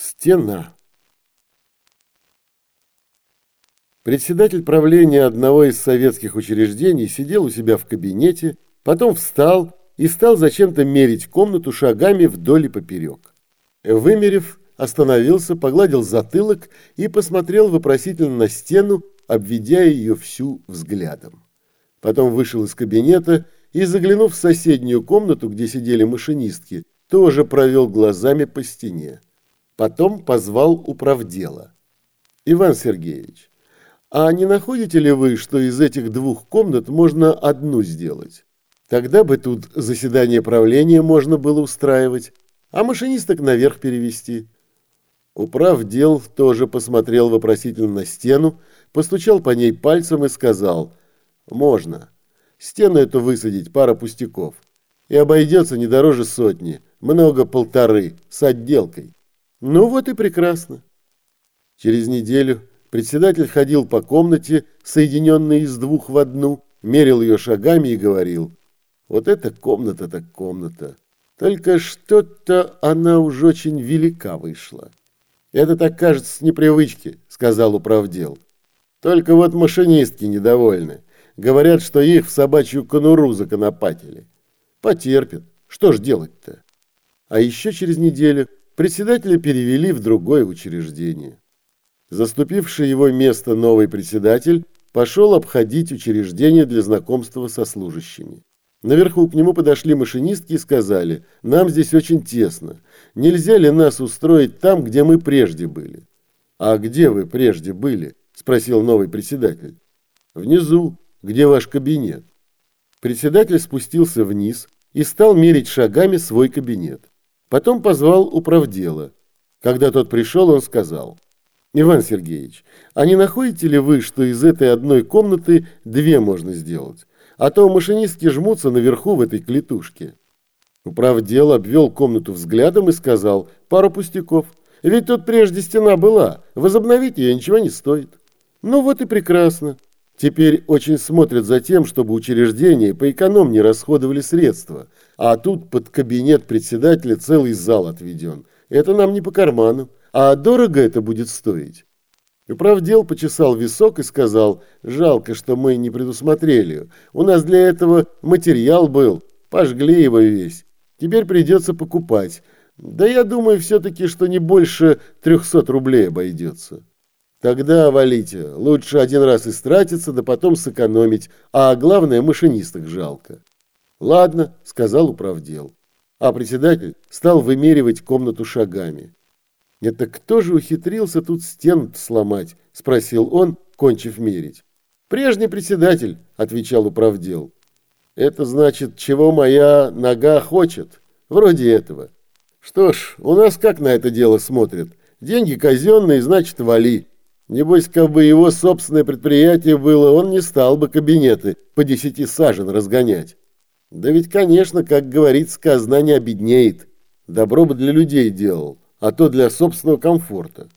Стена. Председатель правления одного из советских учреждений сидел у себя в кабинете, потом встал и стал зачем-то мерить комнату шагами вдоль и поперек. Вымерев, остановился, погладил затылок и посмотрел вопросительно на стену, обведя ее всю взглядом. Потом вышел из кабинета и, заглянув в соседнюю комнату, где сидели машинистки, тоже провел глазами по стене. Потом позвал управдела. «Иван Сергеевич, а не находите ли вы, что из этих двух комнат можно одну сделать? Тогда бы тут заседание правления можно было устраивать, а машинисток наверх перевести». Управдел тоже посмотрел вопросительно на стену, постучал по ней пальцем и сказал «Можно. Стену эту высадить, пара пустяков. И обойдется не дороже сотни, много полторы, с отделкой». Ну вот и прекрасно. Через неделю председатель ходил по комнате, соединенной из двух в одну, мерил ее шагами и говорил, вот эта комната так комната. Только что-то она уж очень велика вышла. Это так кажется с непривычки, сказал управдел. Только вот машинистки недовольны. Говорят, что их в собачью конуру законопатили. Потерпят. Что ж делать-то? А еще через неделю Председателя перевели в другое учреждение. Заступивший его место новый председатель пошел обходить учреждение для знакомства со служащими. Наверху к нему подошли машинистки и сказали, нам здесь очень тесно, нельзя ли нас устроить там, где мы прежде были? А где вы прежде были? Спросил новый председатель. Внизу, где ваш кабинет. Председатель спустился вниз и стал мерить шагами свой кабинет. Потом позвал управдела. Когда тот пришел, он сказал, «Иван Сергеевич, а не находите ли вы, что из этой одной комнаты две можно сделать? А то машинистки жмутся наверху в этой клетушке». Управдел обвел комнату взглядом и сказал, «Пару пустяков. Ведь тут прежде стена была, возобновить ее ничего не стоит». «Ну вот и прекрасно. Теперь очень смотрят за тем, чтобы учреждения поэкономнее расходовали средства, а тут под кабинет председателя целый зал отведен. Это нам не по карману. А дорого это будет стоить? Управдел почесал висок и сказал, жалко, что мы не предусмотрели. У нас для этого материал был, пожгли его весь. Теперь придется покупать. Да я думаю все-таки, что не больше 300 рублей обойдется. Тогда валите. Лучше один раз истратиться, да потом сэкономить. А главное, машинисток жалко. Ладно, сказал управдел. А председатель стал вымеривать комнату шагами. Это кто же ухитрился тут стену сломать? Спросил он, кончив мерить. Прежний председатель, отвечал управдел. Это значит, чего моя нога хочет? Вроде этого. Что ж, у нас как на это дело смотрят? Деньги казенные, значит, вали. Небось, как бы его собственное предприятие было, он не стал бы кабинеты по десяти сажен разгонять. Да ведь, конечно, как говорится, казна не обеднеет. Добро бы для людей делал, а то для собственного комфорта.